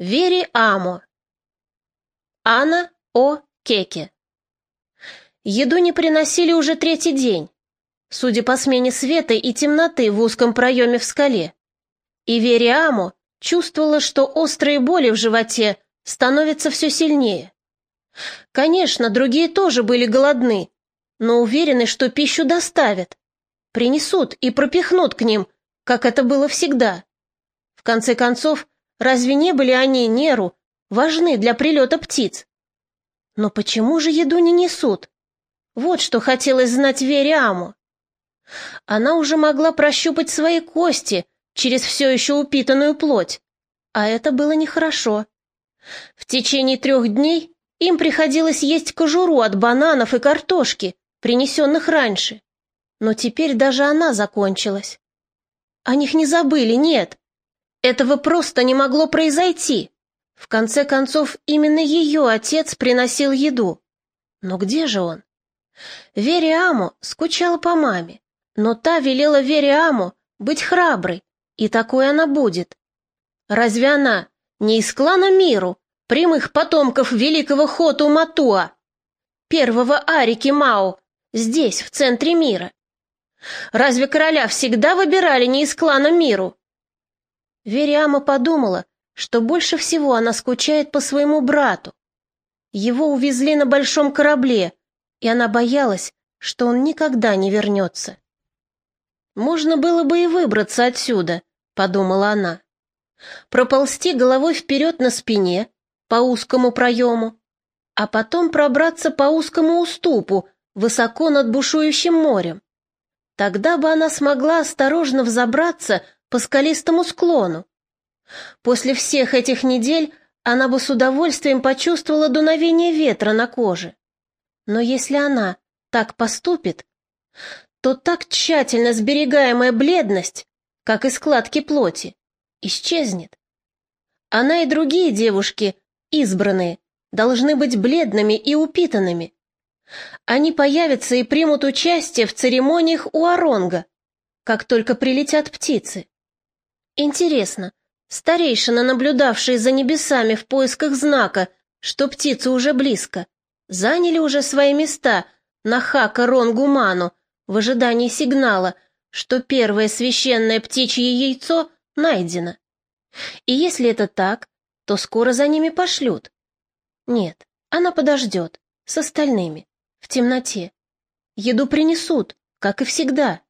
Вери Амо. Анна О. Кеке. Еду не приносили уже третий день, судя по смене света и темноты в узком проеме в скале. И Вери Амо чувствовала, что острые боли в животе становятся все сильнее. Конечно, другие тоже были голодны, но уверены, что пищу доставят. Принесут и пропихнут к ним, как это было всегда. В конце концов, Разве не были они, Неру, важны для прилета птиц? Но почему же еду не несут? Вот что хотелось знать Вере Аму. Она уже могла прощупать свои кости через все еще упитанную плоть, а это было нехорошо. В течение трех дней им приходилось есть кожуру от бананов и картошки, принесенных раньше. Но теперь даже она закончилась. О них не забыли, нет. Этого просто не могло произойти. В конце концов, именно ее отец приносил еду. Но где же он? Вере Аму скучала по маме, но та велела Вере Аму быть храброй, и такой она будет. Разве она не из клана Миру, прямых потомков великого Хоту Матуа, первого Арики Мао, здесь, в центре мира? Разве короля всегда выбирали не из клана Миру? Вериама подумала, что больше всего она скучает по своему брату. Его увезли на большом корабле, и она боялась, что он никогда не вернется. «Можно было бы и выбраться отсюда», — подумала она. «Проползти головой вперед на спине, по узкому проему, а потом пробраться по узкому уступу, высоко над бушующим морем. Тогда бы она смогла осторожно взобраться по скалистому склону. После всех этих недель она бы с удовольствием почувствовала дуновение ветра на коже. Но если она так поступит, то так тщательно сберегаемая бледность, как и складки плоти, исчезнет. Она и другие девушки, избранные, должны быть бледными и упитанными. Они появятся и примут участие в церемониях у Оронга, как только прилетят птицы. Интересно, старейшина, наблюдавшие за небесами в поисках знака, что птицы уже близко, заняли уже свои места на Хака Ронгуману в ожидании сигнала, что первое священное птичье яйцо найдено. И если это так, то скоро за ними пошлют. Нет, она подождет, с остальными, в темноте. Еду принесут, как и всегда.